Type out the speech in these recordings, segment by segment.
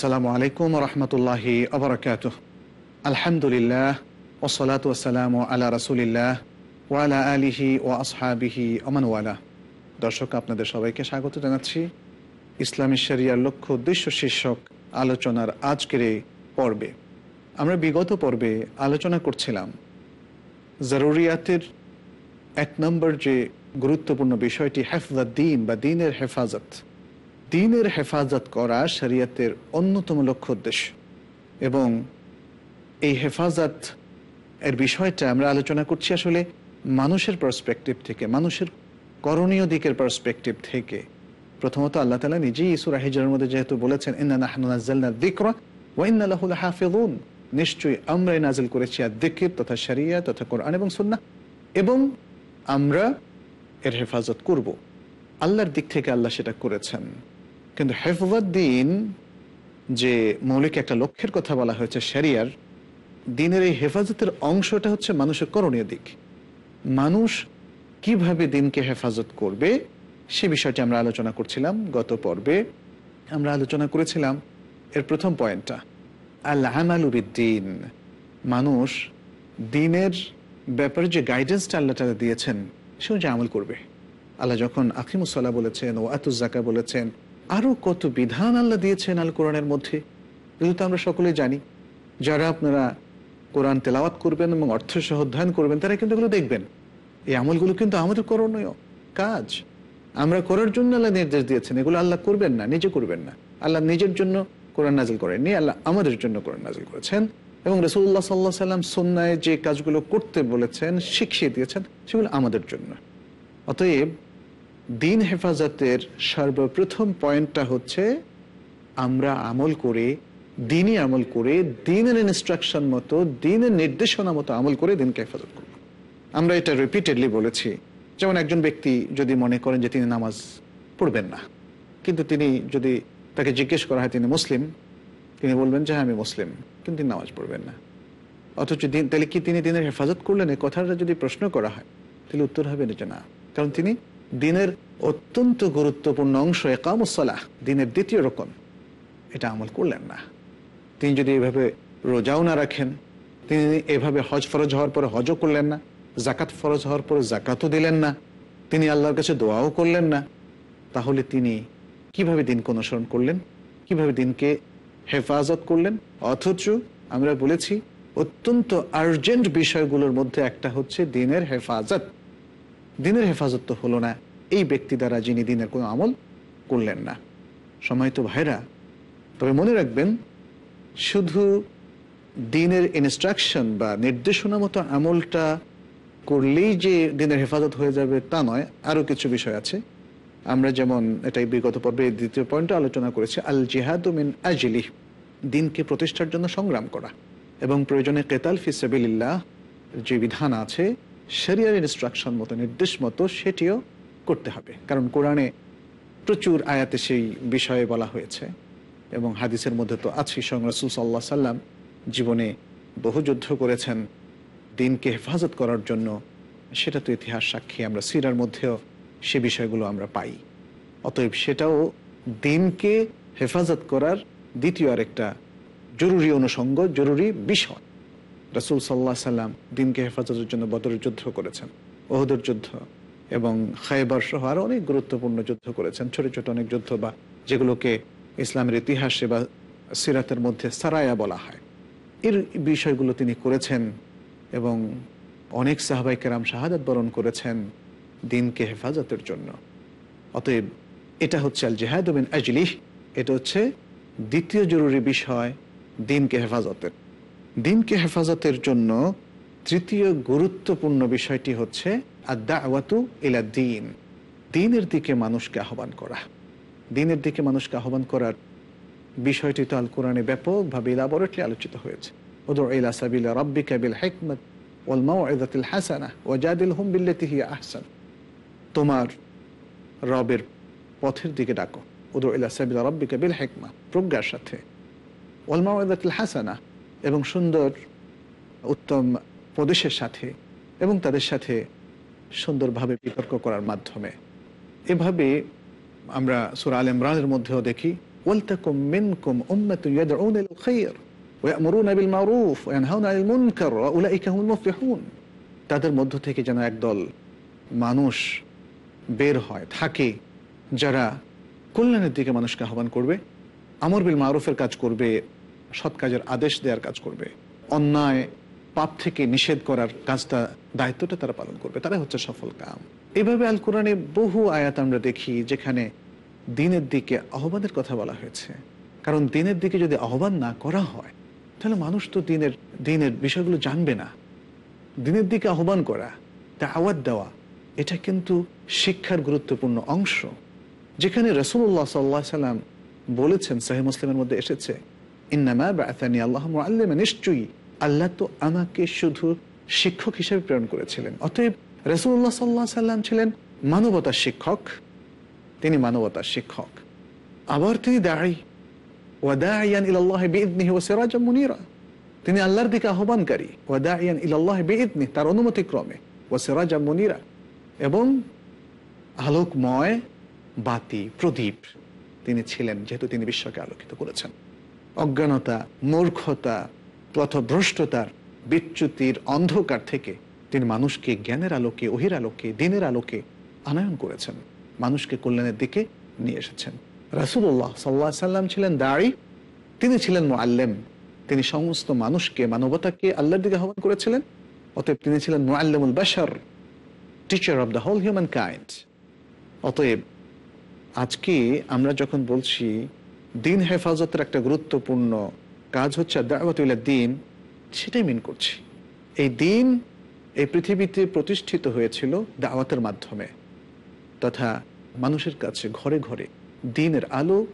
আসসালামু আলাইকুম রহমতুল্লাহি আবরকাত আলহামদুলিল্লাহ ওসলাত ওসালাম আলা রসুলিল্লাহ ওয়ালা আলিহি ও আসহাবিহি ওমানওয়ালা দর্শক, আপনাদের সবাইকে স্বাগত জানাচ্ছি ইসলামী শরিয়ার লক্ষ্য উদ্দেশ্য শীর্ষক আলোচনার আজকের পর্বে। আমরা বিগত পর্বে আলোচনা করছিলাম জরুরিয়াতের এক নম্বর যে গুরুত্বপূর্ণ বিষয়টি হেফজা দিন বা দিনের হেফাজত। দিনের হেফাজত করা শরিয়তের অন্যতম লক্ষ্য উদ্দেশ্য। এবং এই হেফাজত এর বিষয়টা আমরা আলোচনা করছি আসলে মানুষের পার্সপেক্টিভ থেকে, মানুষের করণীয় দিকের পার্সপেক্টিভ থেকে। প্রথমত আল্লাহ তালা নিজেই ইসুর আহিজের মধ্যে যেহেতু বলেছেন, ইন্না দিকরা ওয়াইনাল্লাহুল হাফিজুন নিশ্চয়ই আমরাই নাজিল করেছি আর দিকির তথা শরিয়া তথা কোরআন এবং সুন্না এবং আমরা এর হেফাজত করব। আল্লাহর দিক থেকে আল্লাহ সেটা করেছেন। কিন্তু হেফাজদ্দিন যে মৌলিক একটা লক্ষ্যের কথা বলা হয়েছে শরিয়ার, দিনের এই হেফাজতের অংশটা হচ্ছে মানুষের করণীয় দিক। মানুষ কীভাবে দিনকে হেফাজত করবে, সে বিষয়টি আমরা আলোচনা করছিলাম গত পর্বে। আমরা আলোচনা করেছিলাম এর প্রথম পয়েন্টটা আল্লাহ আমালুবিদ্দিন মানুষ দিনের ব্যাপারে যে গাইডেন্সটা আল্লাহ তালা দিয়েছেন, সেও যে আমল করবে। আল্লাহ যখন আকিমুসাল্লাহ বলেছেন ও আতুজাকা বলেছেন আরও কত বিধান আল্লাহ দিয়েছেন আল কোরআনের মধ্যে? এগুলো তো আমরা সকলেই জানি। যারা আপনারা কোরআন তেলাওয়াত করবেন এবং অর্থ সহ অধ্যয়ন করবেন, তারা কিন্তু এগুলো দেখবেন। এই আমলগুলো কিন্তু আমাদের করণীয় কাজ। আমরা করার জন্য আল্লাহ নির্দেশ দিয়েছেন। এগুলো আল্লাহ করবেন না, নিজে করবেন না। আল্লাহ নিজের জন্য কোরআন নাজিল করেননি, আল্লাহ আমাদের জন্য কোরআন নাজিল করেছেন। এবং রসুল্লাহ সাল্লাহ সাল্লাম সন্ন্যায় যে কাজগুলো করতে বলেছেন, শিখিয়ে দিয়েছেন, সেগুলো আমাদের জন্য। অতএব দিন হেফাজতের সর্বপ্রথম পয়েন্টটা হচ্ছে আমরা আমল করে, দিনই আমল করে, দিনের ইনস্ট্রাকশন মতো, দিনের নির্দেশনা মতো আমল করে দিনকে হেফাজত করব। আমরা এটা রিপিটেডলি বলেছি। যেমন একজন ব্যক্তি যদি মনে করেন যে তিনি নামাজ পড়বেন না, কিন্তু তিনি যদি তাকে জিজ্ঞেস করা হয় তিনি মুসলিম, তিনি বলবেন যে হ্যাঁ আমি মুসলিম, কিন্তু তিনি নামাজ পড়বেন না। অথচ দিন, তাহলে কি তিনি দিনের হেফাজত করলেন? এ কথাটা যদি প্রশ্ন করা হয়, তাহলে উত্তর হবে যে না। কারণ তিনি দিনের অত্যন্ত গুরুত্বপূর্ণ অংশ একামসালাহ দিনের দ্বিতীয় রকম। এটা আমল করলেন না। তিনি যদি এভাবে রোজাও না রাখেন, তিনি এভাবে হজ ফরজ হওয়ার পরে হজও করলেন না জাকাত ফরজ হওয়ার পরে জাকাতও দিলেন না, তিনি আল্লাহর কাছে দোয়াও করলেন না, তাহলে তিনি কীভাবে দিনকে অনুসরণ করলেন? কীভাবে দিনকে হেফাজত করলেন? অথচ আমরা বলেছি, অত্যন্ত আর্জেন্ট বিষয়গুলোর মধ্যে একটা হচ্ছে দিনের হেফাজত। দিনের হেফাজত তো হলো না। এই ব্যক্তি দ্বারা যিনি দিনের কোনো আমল করলেন না। সময় তো ভাইরা তবে মনে রাখবেন, শুধু দিনের ইনস্ট্রাকশন বা নির্দেশনা মতো আমলটা করলেই যে দিনের হেফাজত হয়ে যাবে তা নয়, আরও কিছু বিষয় আছে। আমরা যেমন এটাই বিগত পর্বে দ্বিতীয় পয়েন্টে আলোচনা করেছি আল জিহাদুমিন আজলি দিনকে প্রতিষ্ঠার জন্য সংগ্রাম করা এবং প্রয়োজনে কেতাল ফিসাবিল্লাহ যে বিধান আছে শরিয়ার ইনস্ট্রাকশন মতো, নির্দেশ মতো সেটিও করতে হবে। কারণ কোরআনে প্রচুর আয়াতে সেই বিষয়ে বলা হয়েছে এবং হাদিসের মধ্যে তো আছেই। সঙ্গ রসুল সাল্লাম জীবনে বহু যুদ্ধ করেছেন। দিনকে হেফাজত করার জন্য সেটা তো ইতিহাস সাক্ষী। আমরা সিরার মধ্যেও সে বিষয়গুলো আমরা পাই। অতএব সেটাও দিনকে হেফাজত করার দ্বিতীয় আরেকটা জরুরি অনুষঙ্গ, জরুরি বিষয়। রসুল সাল্লাহ সাল্লাম দিনকে হেফাজতের জন্য বদরের যুদ্ধ করেছেন। ওহদের যুদ্ধ এবং খাইবার সহ আরও অনেক গুরুত্বপূর্ণ যুদ্ধ করেছেন। ছোট ছোট অনেক যুদ্ধ বা যেগুলোকে ইসলামের ইতিহাসে বা সিরাতের মধ্যে সারায়া বলা হয়। এর বিষয়গুলো তিনি করেছেন এবং অনেক সাহাবাই কেরাম শাহাদাত বরণ করেছেন দিনকে হেফাজতের জন্য। অতএব এটা হচ্ছে আল জেহাদুবিন আজলিহ, এটা হচ্ছে দ্বিতীয় জরুরি বিষয় দিনকে হেফাজতের। দিনকে হেফাজতের জন্য তৃতীয় গুরুত্বপূর্ণ বিষয়টি হচ্ছে আদাওয়াতু ইলা দিন দিনের দিকে মানুষকে আহ্বান করা। দিনের দিকে মানুষকে আহ্বান করার বিষয়টি তো আল কোরআনে ব্যাপকভাবে ইলাবরেটলি আলোচিত হয়েছে। ওদর ইলা সাবিলা রাব্বিকা বিল হিকমত ওয়াল মাউইযাতিল হাসানা ওয়াজাদিলহুম বিল্লাতি হিয়া আহসান। তোমার রবের পথের দিকে ডাকো। ওদর ইলা সাবিলা রাব্বিকা বিল হিকমা, প্রজ্ঞার সাথে। ওয়াল মাউইযাতিল হাসানা এবং সুন্দর উত্তম প্রদেশের সাথে এবং তাদের সাথে সুন্দরভাবে বিতর্ক করার মাধ্যমে। এভাবে আমরা সুরা আল ইমরানের মধ্যেও দেখি তাদের মধ্য থেকে যেন একদল মানুষ বের হয়, থাকে, যারা কল্যাণের দিকে মানুষকে আহ্বান করবে, আমর বিল মারুফের কাজ করবে সৎ কাজের আদেশ দেওয়ার কাজ করবে। অন্যায়, পাপ থেকে নিষেধ করার কাজটা, দায়িত্বটা তারা পালন করবে। তারা হচ্ছে সফল কাম। এভাবে আল কোরআনে বহু আয়াত আমরা দেখি যেখানে দিনের দিকে আহ্বানের কথা বলা হয়েছে। কারণ দিনের দিকে যদি আহ্বান না করা হয়, তাহলে মানুষ তো দিনের দিনের বিষয়গুলো জানবে না। দিনের দিকে আহ্বান করা তা আওয়াজ দেওয়া, এটা কিন্তু শিক্ষার গুরুত্বপূর্ণ অংশ। যেখানে রসুল্লাহ সাল্লাহ সাল্লাম বলেছেন সাহি মুসলিমের মধ্যে এসেছে ইন্নামা বাআতানি আল্লাহ মুআল্লিমা নিশ্চয়ই আল্লাহ তো আমাকে শুধু শিক্ষক হিসেবে প্রেরণ করেছিলেন। অতএব রসুল্লাহ সাল্লাহ সাল্লাম ছিলেন মানবতার শিক্ষক, তিনি মানবতার শিক্ষক। আবার তিনি দাঁড়ি ওয়াদাইয়ান ইলাল্লাহ বিইদনিহি ওয়া সিরাজাম মুনিরা। তিনি আল্লাহর দিকে আহ্বানকারী তার অনুমতি ক্রমে এবং আলোকময় বাতি, প্রদীপ তিনি ছিলেন, যেহেতু তিনি বিশ্বকে আলোকিত করেছেন। অজ্ঞানতা, মূর্খতা, পথভ্রষ্টতার, বিচ্যুতির অন্ধকার থেকে তিনি মানুষকে জ্ঞানের আলোকে, ওহির আলোকে, দিনের আলোকে আনায়ন করেছেন। মানুষকে কল্যাণের দিকে নিয়ে এসেছেন। রাসুল্লাহ সাল্লাহ সাল্লাম ছিলেন দাড়ি, তিনি ছিলেন মোয়াল্লেম তিনি সমস্ত মানুষকে, মানবতাকে আল্লাহর দিকে আহ্বান করেছিলেন। অতএব তিনি ছিলেন মোয়াল্লেমুল বাসার teacher of the whole human kind অতএব আজকে আমরা যখন বলছি দিন হেফাজতের একটা গুরুত্বপূর্ণ কাজ হচ্ছে দাওয়াতুল্লাহ দিন সেটাই মিন করছি। এই দিন এই পৃথিবীতে প্রতিষ্ঠিত হয়েছিল দাওয়াতের মাধ্যমে তথা মানুষের কাছে ঘরে ঘরে দিনের আলো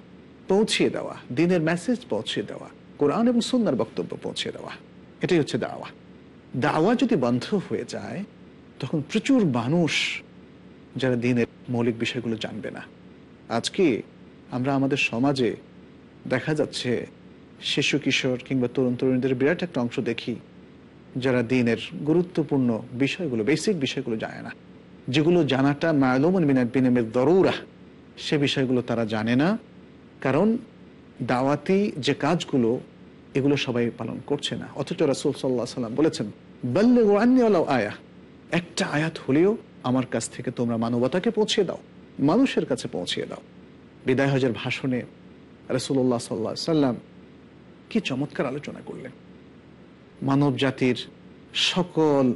পৌঁছিয়ে দেওয়া দিনের মেসেজ পৌঁছিয়ে দেওয়া, কোরআন এবং সুন্নার বক্তব্য পৌঁছে দেওয়া, এটাই হচ্ছে দাওয়া। দাওয়া যদি বন্ধ হয়ে যায়, তখন প্রচুর মানুষ যারা দিনের মৌলিক বিষয়গুলো জানবে না। আজকে আমরা আমাদের সমাজে দেখা যাচ্ছে শিশু, কিশোর কিংবা তরুণ তরুণীদের বিরাট একটা অংশ দেখি, যারা দিনের গুরুত্বপূর্ণ বিষয়গুলো বেসিক বিষয়গুলো জানে না। যেগুলো জানাটা মায়ালুমন বিনিমের দরুরা, সে বিষয়গুলো তারা জানে না, কারণ দাওয়াতি যে কাজগুলো, এগুলো সবাই পালন করছে না। অথচ রাসুল সাল্লাহ সাল্লাম বলেছেন বললে আয়া। একটা আয়াত হলেও আমার কাছ থেকে তোমরা মানবতাকে পৌঁছে দাও, মানুষের কাছে পৌঁছিয়ে দাও। বিদায় হজের ভাষণে রসুল্লাহ সাল্লাহ সাল্লাম কি চমৎকার আলোচনা করলেন। মানব জাতির সকল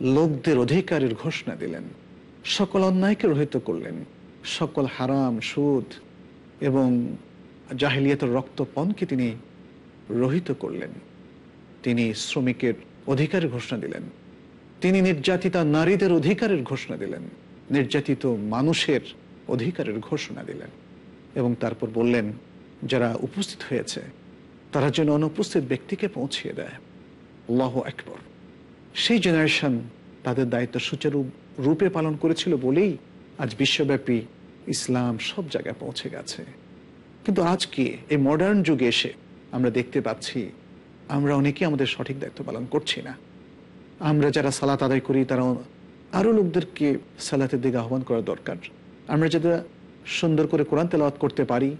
লোকদের অধিকারের ঘোষণা দিলেন, সকল অন্যায়কে রহিত করলেন, সকল হারাম, সুদ এবং জাহিলিয়াতের রক্তপণকে তিনি রহিত করলেন। তিনি শ্রমিকের অধিকারের ঘোষণা দিলেন, তিনি নির্যাতিতা নারীদের অধিকারের ঘোষণা দিলেন, নির্যাতিত মানুষের অধিকারের ঘোষণা দিলেন এবং তারপর বললেন যারা উপস্থিত হয়েছে, তারা যেন অনুপস্থিত ব্যক্তিকে পৌঁছিয়ে দেয়। আল্লাহ একবর সেই জেনারেশন তাদের দায়িত্ব সুচারু রূপে পালন করেছিল বলেই আজ বিশ্বব্যাপী ইসলাম সব জায়গায় পৌঁছে গেছে। কিন্তু আজকে এই মডার্ন যুগে এসে আমরা দেখতে পাচ্ছি, আমরা অনেকেই আমাদের সঠিক দায়িত্ব পালন করছি না। আমরা যারা সালাত আদায় করি, তারা আরও লোকদেরকে সালাতের দিকে আহ্বান করা দরকার। আমরা যারা সুন্দর করে কোরআন তেলাওয়াত করতে পারি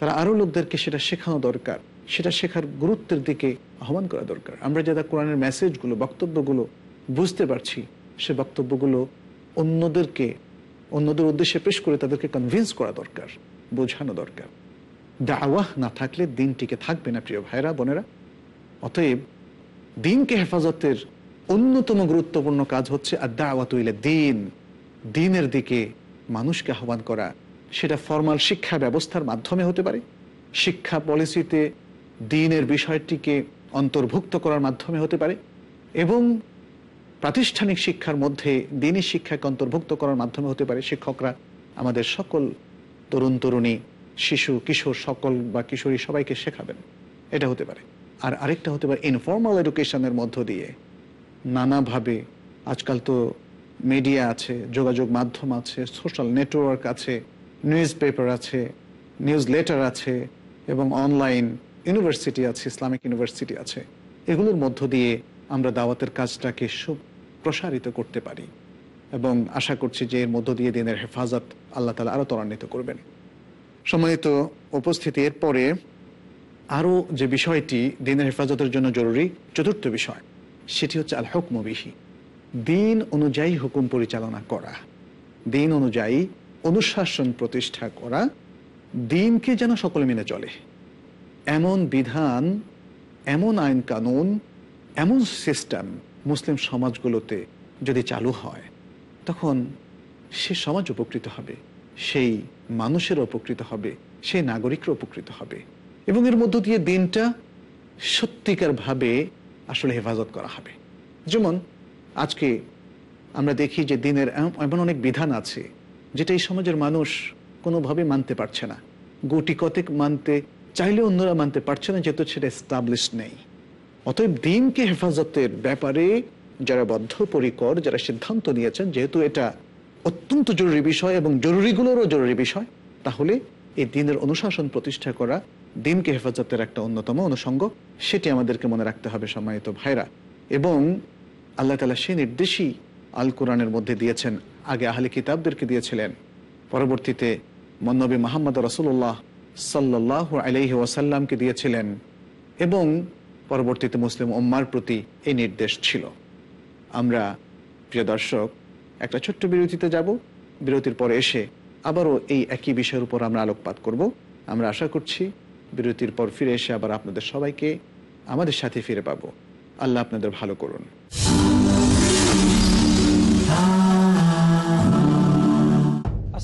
তারা আরও লোকদেরকে সেটা শেখানো দরকার, সেটা শেখার গুরুত্বের দিকে আহ্বান করা দরকার। আমরা যারা কোরআনের মেসেজগুলো বক্তব্যগুলো বুঝতে পারছি, সে বক্তব্যগুলো অন্যদেরকে, অন্যদের উদ্দেশ্যে পেশ করে তাদেরকে কনভিন্স করা দরকার, বোঝানো দরকার। দাওয়াহ না থাকলে দিনটিকে থাকবে না, প্রিয় ভাইরা বোনেরা। অতএব দিনকে হেফাজতের অন্যতম গুরুত্বপূর্ণ কাজ হচ্ছে আর দাওয়াত দিন। দিনের দিকে মানুষকে আহ্বান করা সেটা ফর্মাল শিক্ষা ব্যবস্থার মাধ্যমে হতে পারে। শিক্ষা পলিসিতে দিনের বিষয়টিকে অন্তর্ভুক্ত করার মাধ্যমে হতে পারে এবং প্রাতিষ্ঠানিক শিক্ষার মধ্যে দিনী শিক্ষাকে অন্তর্ভুক্ত করার মাধ্যমে হতে পারে। শিক্ষকরা আমাদের সকল তরুণ, তরুণী, শিশু, কিশোর সকল বা কিশোরী সবাইকে শেখাবেন। এটা হতে পারে। আর আরেকটা হতে পারে ইনফর্মাল এডুকেশনের মধ্য দিয়ে। নানাভাবে আজকাল তো মিডিয়া আছে, যোগাযোগ মাধ্যম আছে সোশ্যাল নেটওয়ার্ক আছে নিউজ পেপার আছে নিউজ লেটার আছে এবং অনলাইন ইউনিভার্সিটি আছে ইসলামিক ইউনিভার্সিটি আছে। এগুলোর মধ্য দিয়ে আমরা দাওয়াতের কাজটাকে প্রসারিত করতে পারি এবং আশা করছি যে এর মধ্য দিয়ে দিনের হেফাজত আল্লাহ তালা আরও ত্বরান্বিত করবেন। সম্মানিত উপস্থিতি, এরপরে আরও যে বিষয়টি দিনের হেফাজতের জন্য জরুরি, চতুর্থ বিষয়, সেটি হচ্ছে আল হুকমবিহি দিন অনুযায়ী হুকুম পরিচালনা করা। দিন অনুযায়ী অনুশাসন প্রতিষ্ঠা করা দিনকে যেন সকলে মেনে চলে। এমন বিধান, এমন আইন কানুন, এমন সিস্টেম মুসলিম সমাজগুলোতে যদি চালু হয়, তখন সে সমাজ উপকৃত হবে, সেই মানুষের উপকৃত হবে, সেই নাগরিকরা উপকৃত হবে। এবং এর মধ্য দিয়ে দিনটা সত্যিকারভাবে আসলে হেফাজত করা হবে। যেমন আজকে আমরা দেখি যে দিনের এম- এমন অনেক বিধান আছে যেটা এই সমাজের মানুষ কোনোভাবে মানতে পারছে না। গুটি কতেক মানতে, চাইলে অন্যরা মানতে পারছে না, যেহেতু সেটা এস্টাবলিশ নেই। অতএব দিনকে হেফাজতের ব্যাপারে যারা বদ্ধপরিকর, যারা সিদ্ধান্ত নিয়েছেন, যেহেতু এটা অত্যন্ত জরুরি বিষয় এবং জরুরিগুলোরও জরুরি বিষয়, তাহলে এই দিনের অনুশাসন প্রতিষ্ঠা করা দিনকে হেফাজতের একটা অন্যতম অনুষঙ্গ, সেটি আমাদেরকে মনে রাখতে হবে সম্মানিত ভাইরা এবং আল্লাহ তালা সে নির্দেশই আল কোরআনের মধ্যে দিয়েছেন আগে আহলে কিতাবদেরকে দিয়েছিলেন। পরবর্তীতে মন্নবী মোহাম্মদ রসুল্লাহ সাল্লাহ আলাইহি ওয়াসাল্লামকে দিয়েছিলেন এবং পরবর্তীতে মুসলিম উম্মার প্রতি এই নির্দেশ ছিল। আমরা, প্রিয় দর্শক, একটা ছোট্ট বিরতিতে যাব। বিরতির পরে এসে আবারও এই একই বিষয়ের উপর আমরা আলোকপাত করব। আমরা আশা করছি বিরতির পর ফিরে এসে আবার আপনাদের সবাইকে আমাদের সাথে ফিরে পাবো। আল্লাহ আপনাদের ভালো করুন।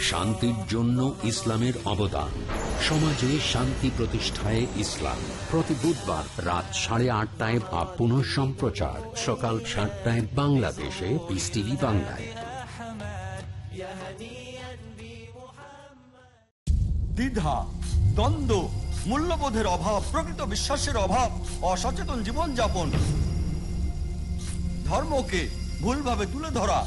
শান্তির জন্য ইসলামের অবদান। সমাজে শান্তি প্রতিষ্ঠায় ইসলাম। প্রতি বুধবার রাত সাড়ে আটটায় বা পুনঃ সম্প্রচার। সকাল সাতটায় বাংলাদেশে পিস টিভি বাংলায়। দ্বিধা, দ্বন্দ্ব, মূল্যবোধের অভাব, প্রকৃত বিশ্বাসের অভাব, অসচেতন জীবনযাপন, ধর্মকে ভুলভাবে তুলে ধরা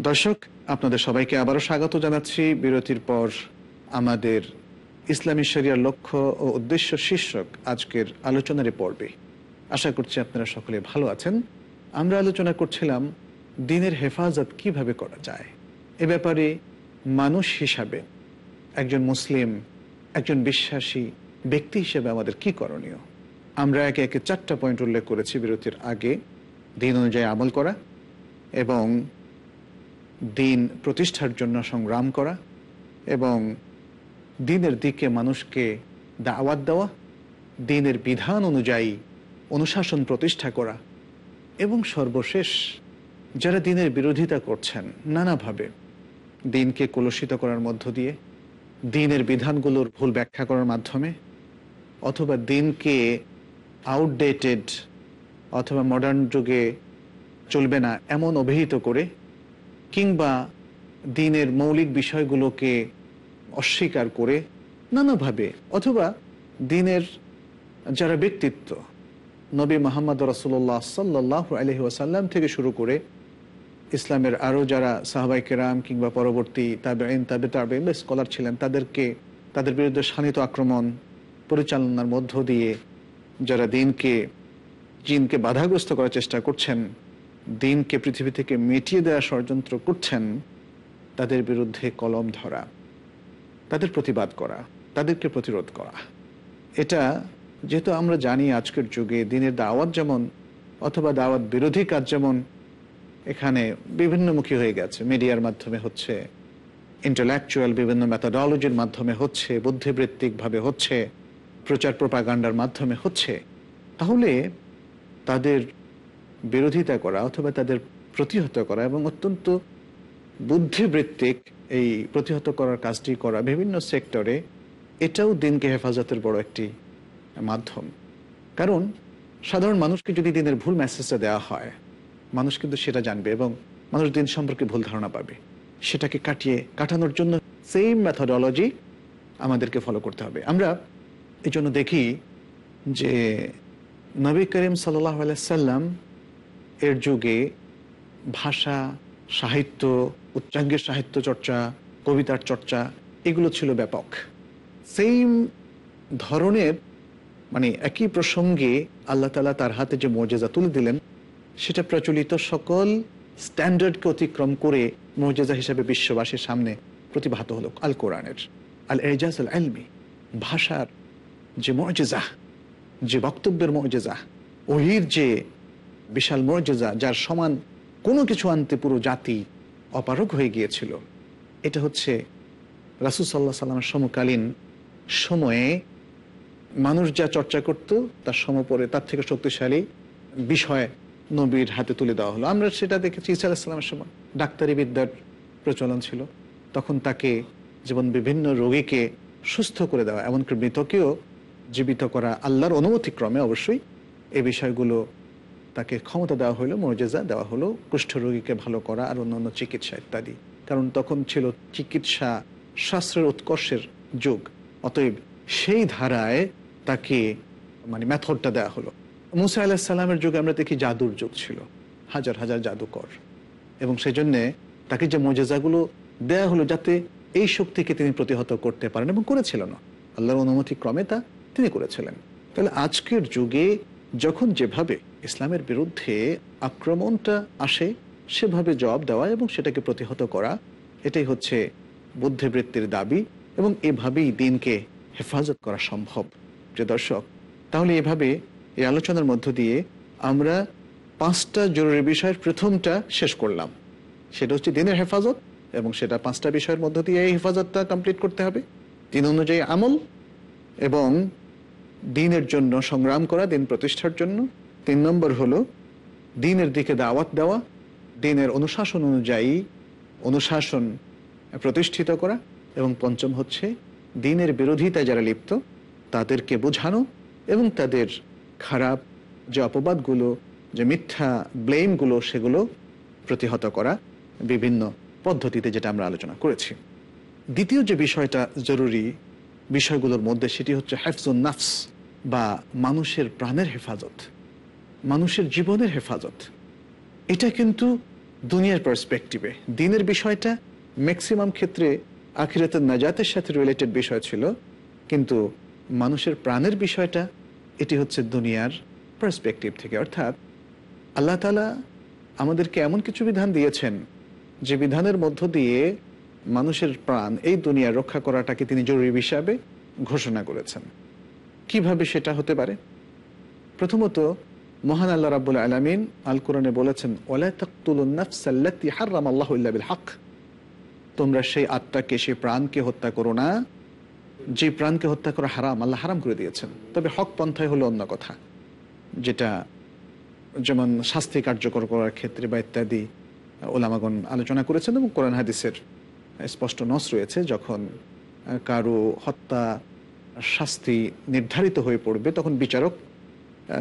দর্শক, আপনাদের সবাইকে আবারও স্বাগত জানাচ্ছি। বিরতির পর আমাদের ইসলামী শরিয়ার লক্ষ্য ও উদ্দেশ্য শীর্ষক আজকের আলোচনার পর্বে। আশা করছি আপনারা সকলে ভালো আছেন। আমরা আলোচনা করছিলাম দিনের হেফাজত কীভাবে করা যায়। এ ব্যাপারে মানুষ হিসাবে একজন মুসলিম, একজন বিশ্বাসী ব্যক্তি হিসেবে আমাদের কি করণীয়? আমরা একে একে চারটা পয়েন্ট উল্লেখ করেছি বিরতির আগে। দিন অনুযায়ী আমল করা এবং দিন প্রতিষ্ঠার জন্য সংগ্রাম করা এবং দিনের দিকে মানুষকে দাওয়াত দেওয়া, দিনের বিধান অনুযায়ী অনুশাসন প্রতিষ্ঠা করা এবং সর্বশেষ যারা দিনের বিরোধিতা করছেন নানাভাবে দিনকে কলুষিত করার মধ্য দিয়ে, দিনের বিধানগুলোর ভুল ব্যাখ্যা করার মাধ্যমে অথবা দিনকে আউটডেটেড অথবা মডার্ন যুগে চলবে না এমন অভিহিত করে কিংবা দিনের মৌলিক বিষয়গুলোকে অস্বীকার করে নানাভাবে, অথবা দিনের যারা ব্যক্তিত্ব, নবী মোহাম্মদ রসুল্লাহ সাল্লাহ আলহি ওয়াসাল্লাম থেকে শুরু করে ইসলামের আরও যারা সাহাবাই কেরাম কিংবা পরবর্তী তাবে আইন তাবে তাবে স্কলার ছিলেন, তাদেরকে, তাদের বিরুদ্ধে শানিত আক্রমণ পরিচালনার মধ্য দিয়ে যারা দিনকে, জিনকে বাধাগ্রস্ত করার চেষ্টা করছেন দিনকে পৃথিবী থেকে মিটিয়ে দেওয়া ষড়যন্ত্র করছেন, তাদের বিরুদ্ধে কলম ধরা, তাদের প্রতিবাদ করা, তাদেরকে প্রতিরোধ করা। এটা যেহেতু আমরা জানি আজকের যুগে দিনের দাওয়াত যেমন, অথবা দাওয়াত বিরোধী কাজ যেমন, এখানে বিভিন্নমুখী হয়ে গেছে। মিডিয়ার মাধ্যমে হচ্ছে ইন্টালেকচুয়াল বিভিন্ন ম্যাথাডলজির মাধ্যমে হচ্ছে, বুদ্ধিবৃত্তিকভাবে হচ্ছে প্রচার প্রপাগান্ডার মাধ্যমে হচ্ছে। তাহলে তাদের বিরোধিতা করা অথবা তাদের প্রতিহত করা এবং অত্যন্ত বুদ্ধিবৃত্তিক এই প্রতিহত করার কাজটি করা বিভিন্ন সেক্টরে, এটাও দিনকে হেফাজতের বড় একটি মাধ্যম। কারণ, সাধারণ মানুষকে যদি দিনের ভুল মেসেজটা দেওয়া হয়, মানুষ কিন্তু সেটা জানবে এবং মানুষ দিন সম্পর্কে ভুল ধারণা পাবে। সেটাকে কাটিয়ে, কাটানোর জন্য সেম মেথডোলজি আমাদেরকে ফলো করতে হবে। আমরা এই জন্য দেখি যে নবী করিম সাল্লাহ সাল্লাম এর যুগে ভাষা, সাহিত্য, উচ্চাঙ্গের সাহিত্য চর্চা, কবিতার চর্চা, এগুলো ছিল ব্যাপক। সেম ধরনের মানে একই প্রসঙ্গে আল্লাহ তালা তার হাতে যে মর্যাদা তুলে দিলেন, সেটা প্রচলিত সকল স্ট্যান্ডার্ডকে অতিক্রম করে মর্যাদা হিসেবে বিশ্ববাসীর সামনে প্রতিভাত হলো আল কোরআনের। আল এজাজ আল আলমি ভাষার যে মর্যাদা যে বক্তব্যের মর্যাদা ওহির যে বিশাল মর্যাদা যার সমান কোনো কিছু আনতে পুরো জাতি অপারগ হয়ে গিয়েছিল। এটা হচ্ছে রাসুল সাল্লাহ সাল্লামের সমকালীন সময়ে মানুষ যা চর্চা করত, তার সমপরে তার থেকে শক্তিশালী বিষয় নবীর হাতে তুলে দেওয়া হলো। আমরা সেটা দেখেছি ইসা আলাহিসাল্লামের সময়। ডাক্তারি বিদ্যার প্রচলন ছিল। তখন তাকে যেমন বিভিন্ন রোগীকে সুস্থ করে দেওয়া, এমনকি মৃতকেও জীবিত করা আল্লাহর অনুমতিক্রমে অবশ্যই এ বিষয়গুলো তাকে ক্ষমতা দেওয়া হলো, মর্যাদা দেওয়া হলো কুষ্ঠ রোগীকে ভালো করা আর অন্যান্য চিকিৎসা ইত্যাদি। কারণ তখন ছিল চিকিৎসা শাস্ত্রের উৎকর্ষের যুগ। অতএব সেই ধারায় তাকে মানে মেথডটা দেওয়া হলো। মুসা আল্লাহ সাল্লামের যুগে আমরা দেখি জাদুর যুগ ছিল। হাজার হাজার জাদুকর। এবং সেই জন্যে তাকে যে মজেজাগুলো দেয়া হলো যাতে এই শক্তিকে তিনি প্রতিহত করতে পারেন এবং করেছিলেন আল্লাহর অনুমতি ক্রমে তা তিনি করেছিলেন। তাহলে আজকের যুগে যখন যেভাবে ইসলামের বিরুদ্ধে আক্রমণটা আসে, সেভাবে জবাব দেওয়া এবং সেটাকে প্রতিহত করা, এটাই হচ্ছে বুদ্ধিবৃত্তির দাবি এবং এভাবেই দিনকে হেফাজত করা সম্ভব। যে দর্শক, তাহলে এভাবে এই আলোচনার মধ্য দিয়ে আমরা পাঁচটা জরুরি বিষয়ের প্রথমটা শেষ করলাম। সেটা হচ্ছে দিনের হেফাজত এবং সেটা পাঁচটা বিষয়ের মধ্য দিয়ে এই হেফাজতটা কমপ্লিট করতে হবে। দিন অনুযায়ী আমল এবং দিনের জন্য সংগ্রাম করা, দিন প্রতিষ্ঠার জন্য। তিন নম্বর হলো দিনের দিকে দাওয়াত দেওয়া, দিনের অনুশাসন অনুযায়ী অনুশাসন প্রতিষ্ঠিত করা এবং পঞ্চম হচ্ছে দিনের বিরোধিতায় যারা লিপ্ত, তাদেরকে বোঝানো এবং তাদের খারাপ যে অপবাদগুলো, যে মিথ্যা ব্লেমগুলো, সেগুলো প্রতিহত করা বিভিন্ন পদ্ধতিতে যেটা আমরা আলোচনা করেছি। দ্বিতীয় যে বিষয়টা জরুরি বিষয়গুলোর মধ্যে সেটি হচ্ছে হেফজুন নাফস বা মানুষের প্রাণের হেফাজত। মানুষের জীবনের হেফাজত। এটা কিন্তু দুনিয়ার পার্সপেক্টিভে দিনের বিষয়টা ম্যাক্সিমাম ক্ষেত্রে আখিরাতের নাজাতের সাথে রিলেটেড বিষয় ছিল, কিন্তু মানুষের প্রাণের বিষয়টা এটি হচ্ছে দুনিয়ার পার্সপেক্টিভ থেকে। অর্থাৎ আল্লাহ তালা আমাদেরকে এমন কিছু বিধান দিয়েছেন, যে বিধানের মধ্য দিয়ে মানুষের প্রাণ এই দুনিয়া রক্ষা করাটাকে তিনি জরুরি হিসাবে ঘোষণা করেছেন। কীভাবে সেটা হতে পারে? প্রথমত মহান আল্লাহ রাবুল আলমিন আল কোরআনে বলেছেন হক। তোমরা সেই আত্মাকে, সেই প্রাণকে হত্যা করো না। যে প্রাণকে হত্যা করা হারাম, আল্লাহ হারাম করে দিয়েছেন। তবে হক পন্থায় হলো অন্য কথা, যেটা যেমন শাস্তি কার্যকর করার ক্ষেত্রে বা ইত্যাদি ওলামাগণ আলোচনা করেছেন এবং কোরআন হাদিসের স্পষ্ট নস রয়েছে, যখন কারও হত্যা শাস্তি নির্ধারিত হয়ে পড়বে, তখন বিচারক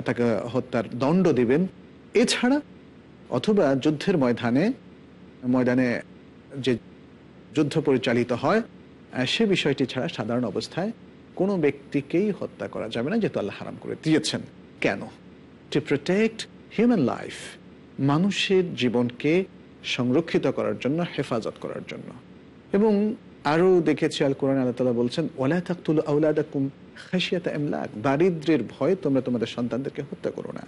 তাকে হত্যার দণ্ড দিবেন। এছাড়া অথবা যুদ্ধের ময়দানে ময়দানে যে যুদ্ধ পরিচালিত হয় সে বিষয়টি ছাড়া সাধারণ অবস্থায় কোনো ব্যক্তিকেই হত্যা করা যাবে না, যেহেতু আল্লাহ হারাম করে দিয়েছেন। কেন? টু প্রোটেক্ট হিউম্যান লাইফ মানুষের জীবনকে সংরক্ষিত করার জন্য, হেফাজত করার জন্য। এবং আরও দেখেছি আল কোরআন আল্লাহ তালা বলছেন ওলা তাকতুল আউলাদাকুম খাসিয়াতা এমলাক দারিদ্রের ভয়ে তোমরা তোমাদের সন্তানদেরকে হত্যা করো না।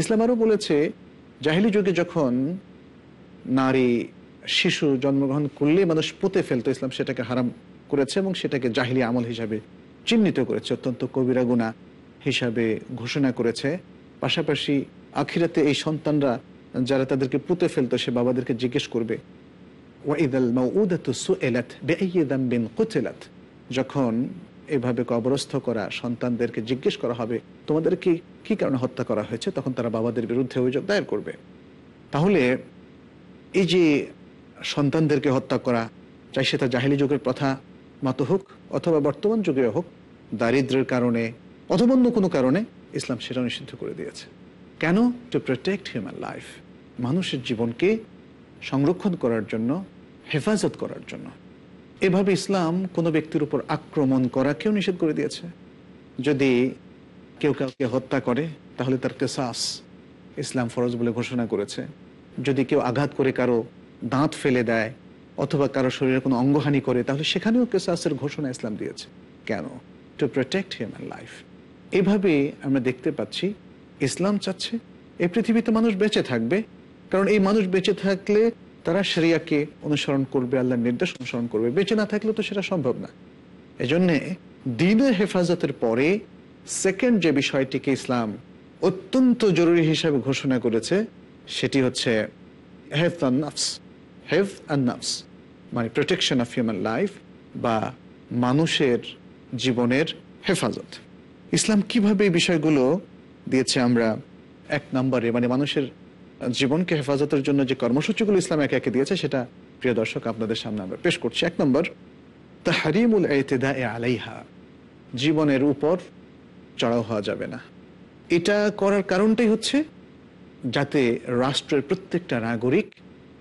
ইসলাম আরও বলেছে, জাহিলি যুগে যখন নারী, শিশু জন্মগ্রহণ করলে মানুষ পুঁতে ফেলতো, ইসলাম সেটাকে হারাম করেছে এবং সেটাকে জাহিলি আমল হিসাবে চিহ্নিত করেছে, অত্যন্ত কবিরা গুণা হিসাবে ঘোষণা করেছে। পাশাপাশি আখিরাতে এই সন্তানরা যারা তাদেরকে পুঁতে ফেলতো, সে বাবাদেরকে জিজ্ঞেস করবে, ওয়াইদাল মাউউদাতু সুইলাত বিআইয়ি যামবিন কুতিলাত? যখন এভাবে কবরস্থ করা সন্তানদেরকে জিজ্ঞেস করা হবে, তোমাদেরকে কি কারণে হত্যা করা হয়েছে? তখন তারা বাবাদের বিরুদ্ধে অভিযোগ দায়ের করবে। তাহলে এই যে সন্তানদেরকে হত্যা করা, চাই সে সেটা জাহিলি যুগের প্রথা মতো হোক অথবা বর্তমান যুগে হোক, দারিদ্রের কারণে অথবা অন্য কোনো কারণে ইসলাম সেটা নিষিদ্ধ করে দিয়েছে। কেন? টু প্রোটেক্ট হিউম্যান লাইফ মানুষের জীবনকে সংরক্ষণ করার জন্য, হেফাজত করার জন্য। এভাবে ইসলাম কোনো ব্যক্তির উপর আক্রমণ করাকেও নিষেধ করে দিয়েছে। যদি কেউ কাউকে হত্যা করে, তাহলে তার কেসাস ইসলাম ফরজ বলে ঘোষণা করেছে। যদি কেউ আঘাত করে কারও দাঁত ফেলে দেয়, অথবা কারও শরীরে কোনো অঙ্গহানি করে, তাহলে সেখানেও কেসাসের ঘোষণা ইসলাম দিয়েছে। কেন? টু প্রোটেক্ট হিউম্যান লাইফ এভাবে আমরা দেখতে পাচ্ছি, ইসলাম চাচ্ছে এই পৃথিবীতে মানুষ বেঁচে থাকবে, কারণ এই মানুষ বেঁচে থাকলে তারা শরিয়াকে অনুসরণ করবে, আল্লাহর নির্দেশ অনুসরণ করবে। বেঁচে না থাকলে তো সেটা সম্ভব না। এজন্যে দিনের হেফাজতের পরে সেকেন্ড যে বিষয়টিকে ইসলাম অত্যন্ত জরুরি হিসাবে ঘোষণা করেছে, সেটি হচ্ছে হেফ নাফস। হেফ নাফস মানে প্রোটেকশন অফ হিউম্যান লাইফ বা মানুষের জীবনের হেফাজত। ইসলাম কীভাবে এই বিষয়গুলো দিয়েছে আমরা এক নম্বরে মানে মানুষের জীবনকে হেফাজতের জন্য যে কর্মসূচিগুলো ইসলাম একে একে দিয়েছে, সেটা প্রিয় দর্শক, আপনাদের সামনে আমরা পেশ করছি। এক নম্বর, তাহারিমুল এতেদা এ আলাইহা। জীবনের উপর চড়াও হওয়া যাবে না। এটা করার কারণটাই হচ্ছে যাতে রাষ্ট্রের প্রত্যেকটা নাগরিক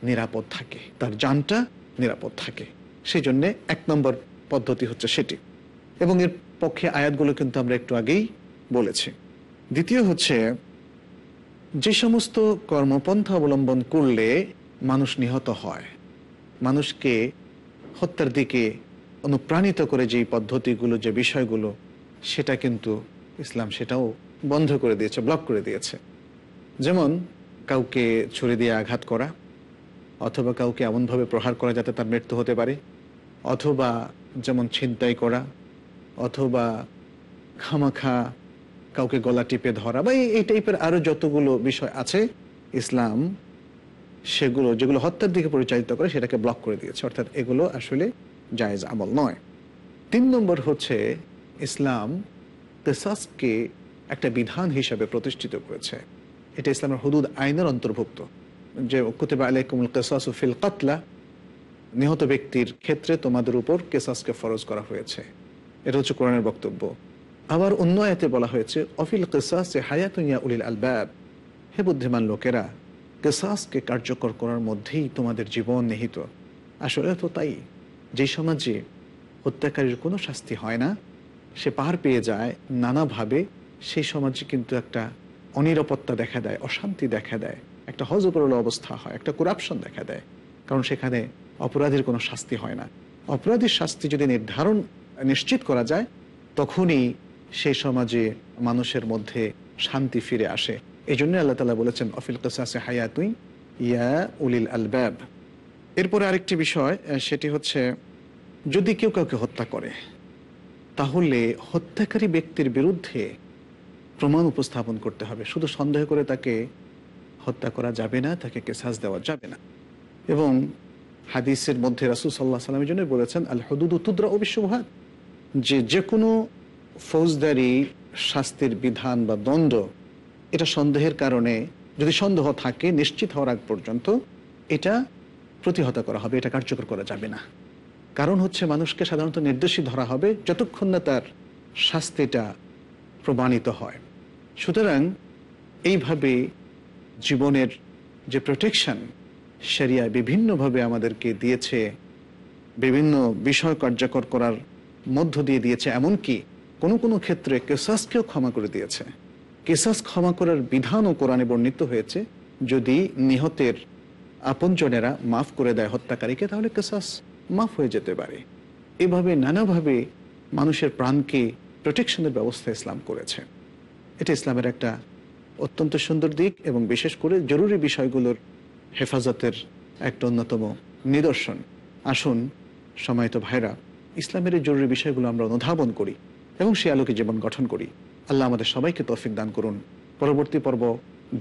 নিরাপদ থাকে, তার যানটা নিরাপদ থাকে। সেই জন্যে এক নম্বর পদ্ধতি হচ্ছে সেটি। এবং এর পক্ষে আয়াতগুলো কিন্তু আমরা একটু আগেই বলেছি। দ্বিতীয় হচ্ছে যে সমস্ত কর্মপন্থা অবলম্বন করলে মানুষ নিহত হয়, মানুষকে হত্যার দিকে অনুপ্রাণিত করে যেই পদ্ধতিগুলো, যে বিষয়গুলো, সেটা কিন্তু ইসলাম সেটাও বন্ধ করে দিয়েছে ব্লক করে দিয়েছে। যেমন কাউকে ছুরি দিয়ে আঘাত করা, অথবা কাউকে এমনভাবে প্রহার করা যাতে তার মৃত্যু হতে পারে, অথবা যেমন ছিনতাই করা, অথবা খামাখা কাউকে গলা টিপে ধরা বা এই- টাইপের আরও যতগুলো বিষয় আছে, ইসলাম, সেগুলো যেগুলো হত্যার দিকে পরিচালিত করে, সেটাকে ব্লক করে দিয়েছে। অর্থাৎ এগুলো আসলে জায়েজ আমল নয়। তিন নম্বর হচ্ছে, ইসলাম তেসাসকে একটা বিধান হিসাবে প্রতিষ্ঠিত করেছে। এটা ইসলামের হুদুদ আইনের অন্তর্ভুক্ত। যে কুতুবা আলাইকুমুল কেসাস ফিল কাতলা, নিহত ব্যক্তির ক্ষেত্রে তোমাদের উপর কেসাসকে ফরজ করা হয়েছে। এটা হচ্ছে কোরআনের বক্তব্য। আবার অন্য আয়াতে বলা হয়েছে, অফিল কেসাসে হায়াতুনিয়া উলিল আলবাব। হে বুদ্ধিমান লোকেরা, কেসাসকে কার্যকর করার মধ্যেই তোমাদের জীবন নিহিত। আসলে তো তাই, যে সমাজে হত্যাকারীর কোনো শাস্তি হয় না, সে পার পেয়ে যায়, নানাভাবে সেই সমাজে কিন্তু একটা অনিরাপত্তা দেখা দেয়, অশান্তি দেখা দেয়, একটা হজবরল অবস্থা হয়, একটা করাপশন দেখা দেয়। কারণ সেখানে অপরাধীর কোনো শাস্তি হয় না। অপরাধীর শাস্তি যদি নির্ধারণ, নিশ্চিত করা যায়, তখনই সেই সমাজে মানুষের মধ্যে শান্তি ফিরে আসে। এই জন্য আল্লাহ তালা বলেছেন, অফিল কাসাসে হায়াতুই ইয়া উলিল আলবাব। এরপরে আরেকটি বিষয় সেটি হচ্ছে, যদি কেউ কাউকে হত্যা করে, তাহলে হত্যাকারী ব্যক্তির বিরুদ্ধে প্রমাণ উপস্থাপন করতে হবে। শুধু সন্দেহ করে তাকে হত্যা করা যাবে না, তাকে কেসাস দেওয়া যাবে না। এবং হাদিসের মধ্যে রাসুল সাল্লাহ সাল্লামের জন্য বলেছেন আল হদুদ তুদ্রা অবিশ্বভাত যে যে কোনো ফৌজদারি শাস্তির বিধান বা দ্বন্দ্ব, এটা সন্দেহের কারণে যদি সন্দেহ থাকে, নিশ্চিত হওয়ার আগ পর্যন্ত এটা প্রতিহত করা হবে, এটা কার্যকর করা যাবে না। কারণ হচ্ছে মানুষকে সাধারণত নির্দোষী ধরা হবে যতক্ষণ না তার শাস্তিটা প্রমাণিত হয়। সুতরাং এইভাবে জীবনের যে প্রোটেকশন সেরিয়া বিভিন্নভাবে আমাদেরকে দিয়েছে, বিভিন্ন বিষয় কার্যকর করার মধ্য দিয়ে দিয়েছে, এমনকি কোনো কোনো ক্ষেত্রে কেসাসকেও ক্ষমা করে দিয়েছে। কেসাস ক্ষমা করার বিধানও কোরআনে বর্ণিত হয়েছে, যদি নিহতের আপনজনেরা মাফ করে দেয় হত্যাকারীকে, তাহলে কেসাস মাফ হয়ে যেতে পারে। এভাবে নানাভাবে মানুষের প্রাণকে প্রোটেকশনের ব্যবস্থা ইসলাম করেছে। এটা ইসলামের একটা অত্যন্ত সুন্দর দিক এবং বিশেষ করে জরুরি বিষয়গুলোর হেফাজতের একটা অন্যতম নিদর্শন। আসুন সময়ত ভাইরা, ইসলামের জরুরি বিষয়গুলো আমরা অনুধাবন করি। এবং সে আলোকে জীবন গঠন করি। আল্লাহ আমাদের সবাইকে তৌফিক দান করুন। পরবর্তী পর্ব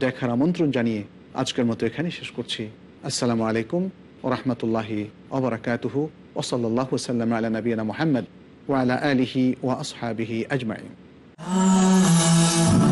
দেখার আমন্ত্রণ জানিয়ে আজকের মতো এখানে শেষ করছি। আসসালামু আলাইকুম ও রহমতুল্লাহি ওবরাকাতুহু ওসল্লাহ সাল্লাম আলা নবীনা মোহাম্মদ ওয়ালা আলিহি ও আসহাবিহি আজমাইন। লকার